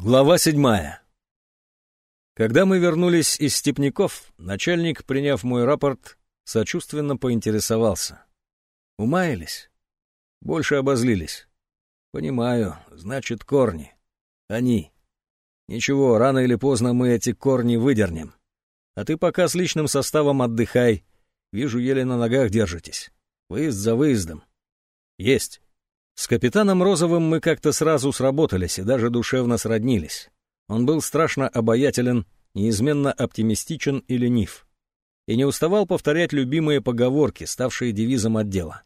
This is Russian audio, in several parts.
Глава седьмая. Когда мы вернулись из Степняков, начальник, приняв мой рапорт, сочувственно поинтересовался. Умаялись? Больше обозлились. Понимаю, значит, корни. Они. Ничего, рано или поздно мы эти корни выдернем. А ты пока с личным составом отдыхай. Вижу, еле на ногах держитесь. Выезд за выездом. Есть. С капитаном Розовым мы как-то сразу сработались и даже душевно сроднились. Он был страшно обаятелен, неизменно оптимистичен и ленив. И не уставал повторять любимые поговорки, ставшие девизом отдела.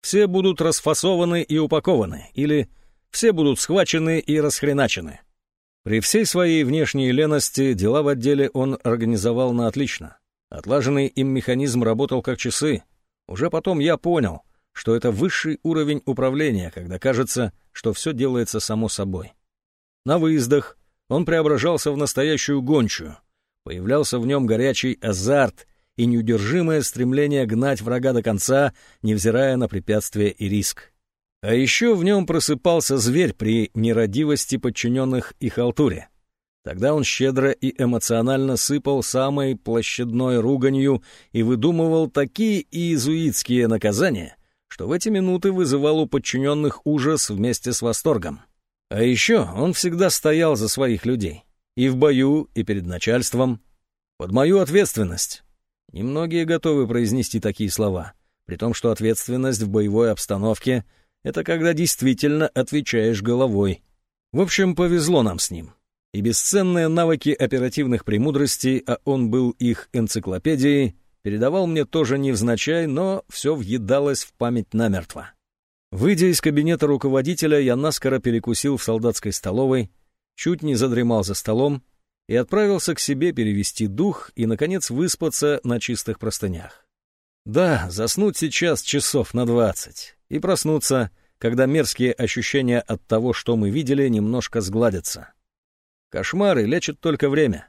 «Все будут расфасованы и упакованы» или «Все будут схвачены и расхреначены». При всей своей внешней лености дела в отделе он организовал на отлично. Отлаженный им механизм работал как часы. Уже потом я понял, что это высший уровень управления, когда кажется, что все делается само собой. На выездах он преображался в настоящую гончую. Появлялся в нем горячий азарт и неудержимое стремление гнать врага до конца, невзирая на препятствия и риск. А еще в нем просыпался зверь при нерадивости подчиненных и халтуре. Тогда он щедро и эмоционально сыпал самой площадной руганью и выдумывал такие иезуитские наказания, что в эти минуты вызывал у подчиненных ужас вместе с восторгом. А еще он всегда стоял за своих людей. И в бою, и перед начальством. Под мою ответственность. Немногие готовы произнести такие слова, при том, что ответственность в боевой обстановке — это когда действительно отвечаешь головой. В общем, повезло нам с ним. И бесценные навыки оперативных премудростей, а он был их энциклопедией, передавал мне тоже невзначай, но все въедалось в память намертво. Выйдя из кабинета руководителя, я наскоро перекусил в солдатской столовой, чуть не задремал за столом и отправился к себе перевести дух и, наконец, выспаться на чистых простынях. Да, заснуть сейчас часов на двадцать и проснуться, когда мерзкие ощущения от того, что мы видели, немножко сгладятся. Кошмары лечат только время.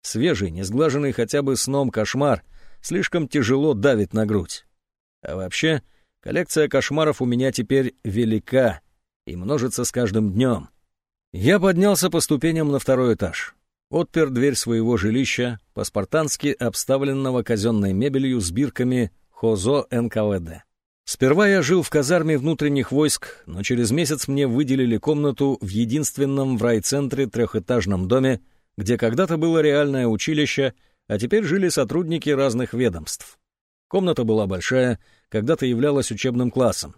Свежий, несглаженный хотя бы сном кошмар — слишком тяжело давит на грудь. А вообще, коллекция кошмаров у меня теперь велика и множится с каждым днем. Я поднялся по ступеням на второй этаж, отпер дверь своего жилища, по-спартански обставленного казенной мебелью с бирками ХОЗО НКВД. Сперва я жил в казарме внутренних войск, но через месяц мне выделили комнату в единственном в райцентре трехэтажном доме, где когда-то было реальное училище — а теперь жили сотрудники разных ведомств. Комната была большая, когда-то являлась учебным классом.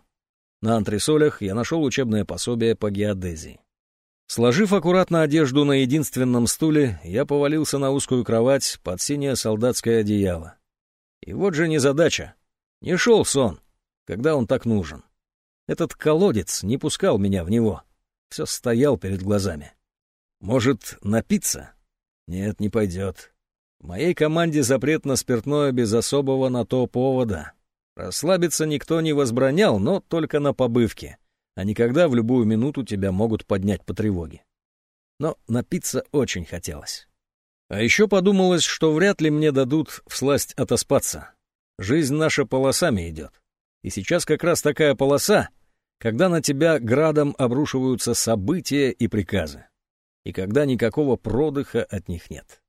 На антресолях я нашел учебное пособие по геодезии. Сложив аккуратно одежду на единственном стуле, я повалился на узкую кровать под синее солдатское одеяло. И вот же незадача. Не шел сон, когда он так нужен. Этот колодец не пускал меня в него. Все стоял перед глазами. Может, напиться? Нет, не пойдет. В моей команде запрет на спиртное без особого на то повода. Расслабиться никто не возбранял, но только на побывке, а никогда в любую минуту тебя могут поднять по тревоге. Но напиться очень хотелось. А еще подумалось, что вряд ли мне дадут всласть отоспаться. Жизнь наша полосами идет. И сейчас как раз такая полоса, когда на тебя градом обрушиваются события и приказы. И когда никакого продыха от них нет.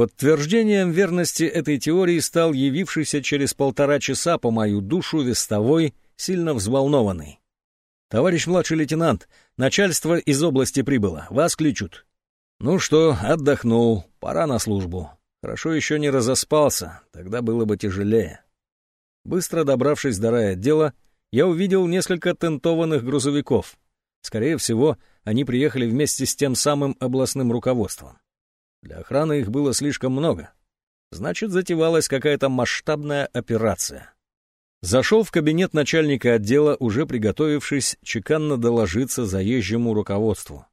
Подтверждением верности этой теории стал явившийся через полтора часа по мою душу вестовой, сильно взволнованный. «Товарищ младший лейтенант, начальство из области прибыло, вас кличут». «Ну что, отдохнул, пора на службу. Хорошо еще не разоспался, тогда было бы тяжелее». Быстро добравшись до райотдела, я увидел несколько тентованных грузовиков. Скорее всего, они приехали вместе с тем самым областным руководством. Для охраны их было слишком много. Значит, затевалась какая-то масштабная операция. Зашел в кабинет начальника отдела, уже приготовившись чеканно доложиться заезжему руководству.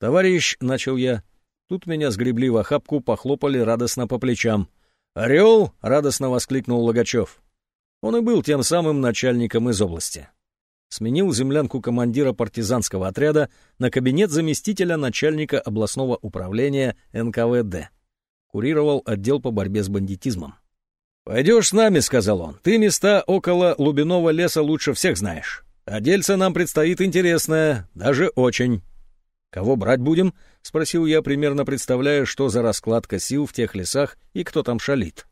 «Товарищ», — начал я, — тут меня сгребли в охапку, похлопали радостно по плечам. «Орел!» — радостно воскликнул Логачев. Он и был тем самым начальником из области сменил землянку командира партизанского отряда на кабинет заместителя начальника областного управления НКВД. Курировал отдел по борьбе с бандитизмом. «Пойдешь с нами», — сказал он. «Ты места около Лубиного леса лучше всех знаешь. А дельце нам предстоит интересное, даже очень». «Кого брать будем?» — спросил я, примерно представляя, что за раскладка сил в тех лесах и кто там шалит.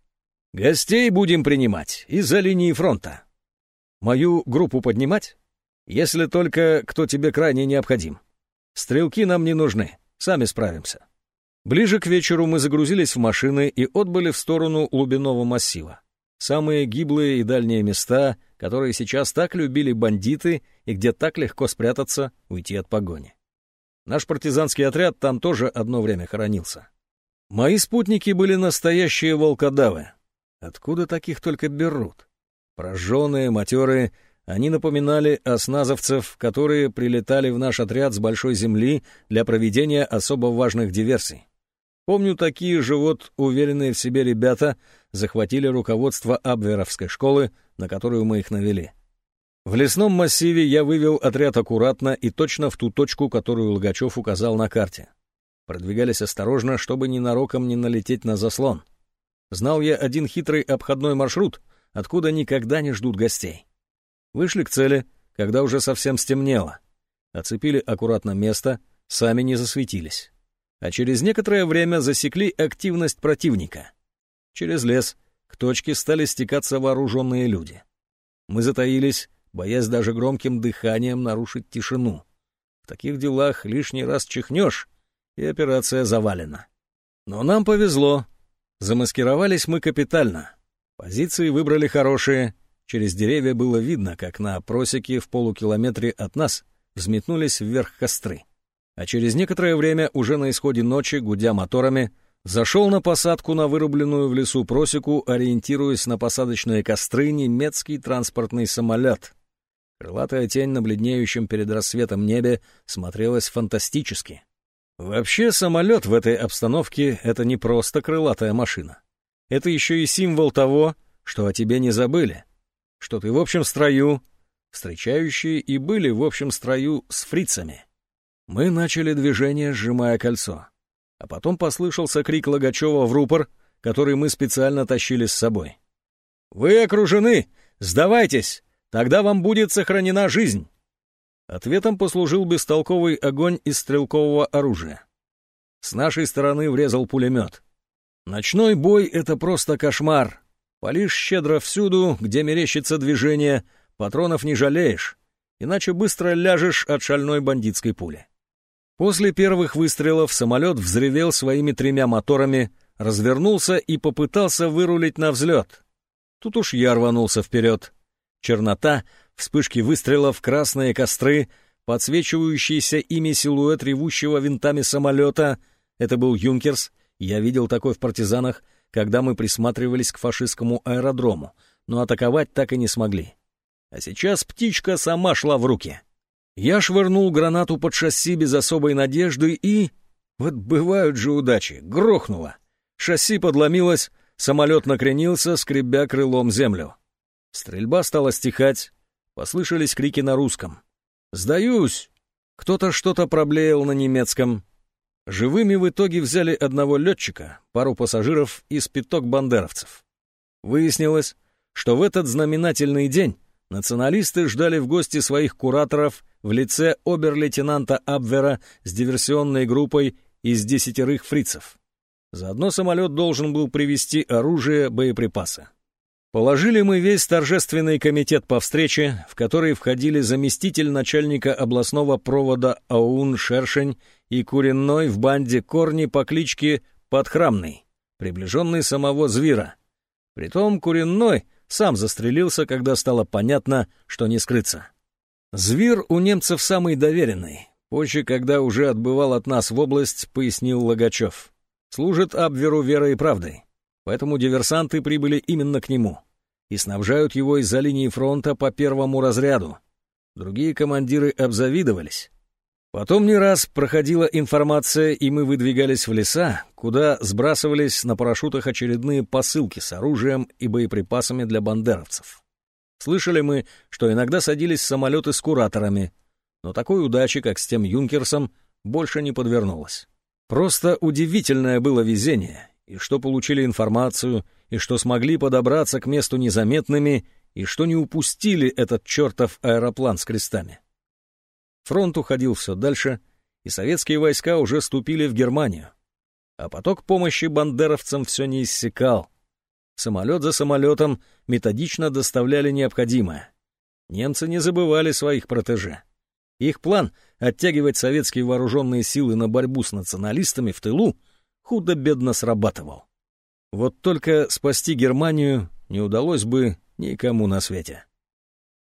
«Гостей будем принимать из-за линии фронта». «Мою группу поднимать?» «Если только кто тебе крайне необходим. Стрелки нам не нужны, сами справимся». Ближе к вечеру мы загрузились в машины и отбыли в сторону Лубиного массива. Самые гиблые и дальние места, которые сейчас так любили бандиты и где так легко спрятаться, уйти от погони. Наш партизанский отряд там тоже одно время хоронился. Мои спутники были настоящие волкодавы. Откуда таких только берут? Прожженные, матерые, они напоминали осназовцев, которые прилетали в наш отряд с большой земли для проведения особо важных диверсий. Помню, такие же вот уверенные в себе ребята захватили руководство Абверовской школы, на которую мы их навели. В лесном массиве я вывел отряд аккуратно и точно в ту точку, которую Логачев указал на карте. Продвигались осторожно, чтобы ненароком не налететь на заслон. Знал я один хитрый обходной маршрут, откуда никогда не ждут гостей. Вышли к цели, когда уже совсем стемнело. Оцепили аккуратно место, сами не засветились. А через некоторое время засекли активность противника. Через лес к точке стали стекаться вооруженные люди. Мы затаились, боясь даже громким дыханием нарушить тишину. В таких делах лишний раз чихнешь, и операция завалена. Но нам повезло. Замаскировались мы капитально. Позиции выбрали хорошие. Через деревья было видно, как на просеке в полукилометре от нас взметнулись вверх костры. А через некоторое время, уже на исходе ночи, гудя моторами, зашел на посадку на вырубленную в лесу просеку, ориентируясь на посадочные костры, немецкий транспортный самолет. Крылатая тень на бледнеющем перед рассветом небе смотрелась фантастически. Вообще, самолет в этой обстановке — это не просто крылатая машина. Это еще и символ того, что о тебе не забыли, что ты в общем строю, встречающие и были в общем строю с фрицами. Мы начали движение, сжимая кольцо. А потом послышался крик Логачева в рупор, который мы специально тащили с собой. «Вы окружены! Сдавайтесь! Тогда вам будет сохранена жизнь. Ответом послужил бестолковый огонь из стрелкового оружия. С нашей стороны врезал пулемет. Ночной бой — это просто кошмар. Полишь щедро всюду, где мерещится движение, патронов не жалеешь, иначе быстро ляжешь от шальной бандитской пули. После первых выстрелов самолет взревел своими тремя моторами, развернулся и попытался вырулить на взлет. Тут уж я рванулся вперед. Чернота, вспышки выстрелов, красные костры, подсвечивающийся ими силуэт ревущего винтами самолета. Это был «Юнкерс». Я видел такой в «Партизанах», когда мы присматривались к фашистскому аэродрому, но атаковать так и не смогли. А сейчас птичка сама шла в руки. Я швырнул гранату под шасси без особой надежды и... Вот бывают же удачи. Грохнуло. Шасси подломилось, самолет накренился, скребя крылом землю. Стрельба стала стихать, послышались крики на русском. «Сдаюсь!» Кто-то что-то проблеял на немецком. Живыми в итоге взяли одного летчика, пару пассажиров и спиток бандеровцев. Выяснилось, что в этот знаменательный день националисты ждали в гости своих кураторов в лице обер-лейтенанта Абвера с диверсионной группой из десятерых фрицев. Заодно самолет должен был привезти оружие, боеприпасы. Положили мы весь торжественный комитет по встрече, в который входили заместитель начальника областного провода АУН Шершень и Куренной в банде Корни по кличке Подхрамный, приближенный самого Звира. Притом Куренной сам застрелился, когда стало понятно, что не скрыться. Звир у немцев самый доверенный. Позже, когда уже отбывал от нас в область, пояснил Логачев. Служит Абверу верой и правдой. Поэтому диверсанты прибыли именно к нему и снабжают его из-за линии фронта по первому разряду. Другие командиры обзавидовались. Потом не раз проходила информация, и мы выдвигались в леса, куда сбрасывались на парашютах очередные посылки с оружием и боеприпасами для бандеровцев. Слышали мы, что иногда садились самолеты с кураторами, но такой удачи, как с тем «Юнкерсом», больше не подвернулось. Просто удивительное было везение, и что получили информацию, и что смогли подобраться к месту незаметными, и что не упустили этот чертов аэроплан с крестами. Фронт уходил все дальше, и советские войска уже ступили в Германию. А поток помощи бандеровцам все не иссякал. Самолет за самолетом методично доставляли необходимое. Немцы не забывали своих протеже. Их план — оттягивать советские вооруженные силы на борьбу с националистами в тылу — худо-бедно срабатывал. Вот только спасти Германию не удалось бы никому на свете.